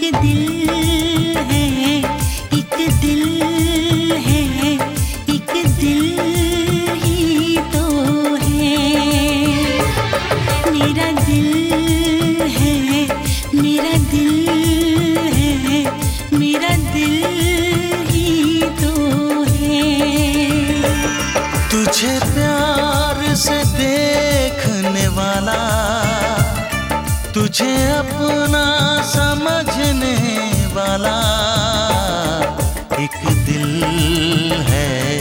दिल है, एक दिल है, एक दिल तो है। मेरा दिल है, मेरा दिल है, मेरा दिल तो है। तुझे प्यार से देखने वाला, तुझे अपना समझने वाला एक दिल है,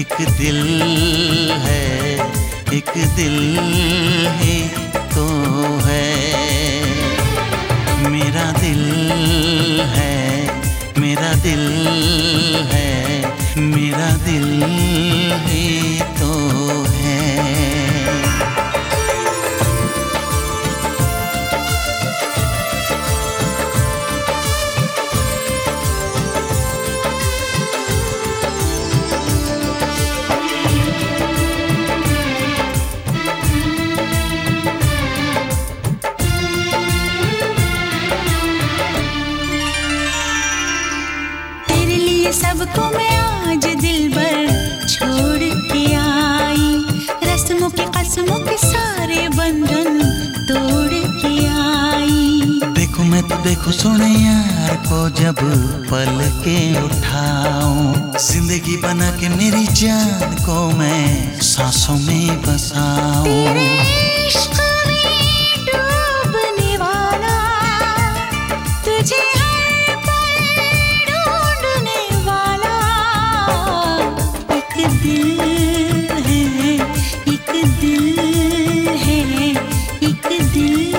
एक दिल है, एक दिल ही तो है। मेरा दिल है, मेरा दिल है, मेरा दिल ही तो सबको मैं आज दिल भर छोड़ के आई। रस्मों के कसमों के सारे बंधन तोड़ के आई। देखो मैं तो देखो सुने यार को जब पल के उठाऊं। ज़िंदगी बना के मेरी जान को मैं सांसों में बसाऊं। दिल है एक दिल है एक दिल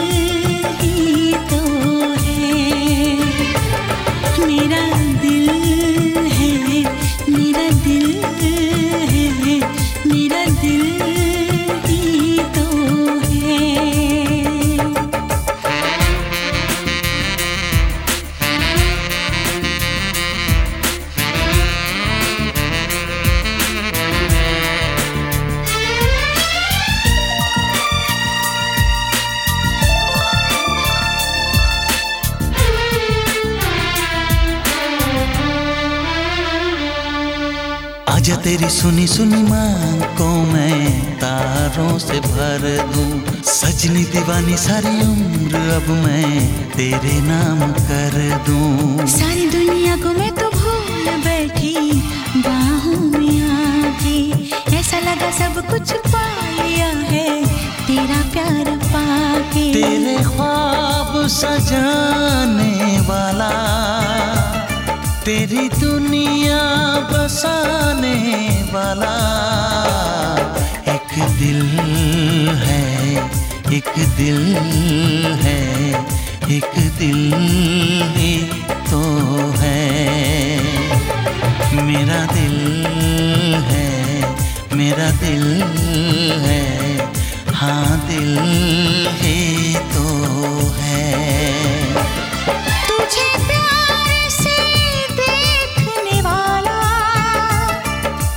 आजा तेरी सुनी सुनी मांग को मैं तारों से भर दूँ। सजनी दीवानी सारी उम्र अब मैं तेरे नाम कर दूँ। सारी दुनिया को मैं तो भूल बैठी बाहों में आके ऐसा लगा सब कुछ पा लिया है तेरा प्यार पाके। तेरे ख्वाब सजाने वाला तेरी दुनिया बसाने वाला एक दिल है, एक दिल है, एक दिल ही तो है। मेरा दिल है, मेरा दिल है हाँ दिल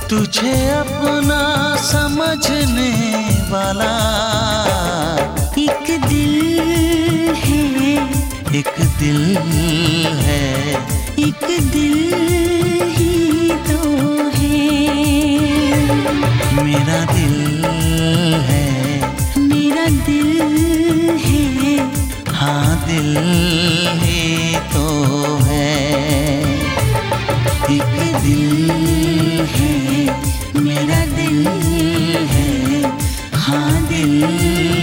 तुझे अपना समझने वाला एक दिल है एक दिल है। एक दिल ही तो है। मेरा दिल है। मेरा दिल है। हाँ दिल ही तो है। एक दिल है। मेरा दिल है हाँ दिल।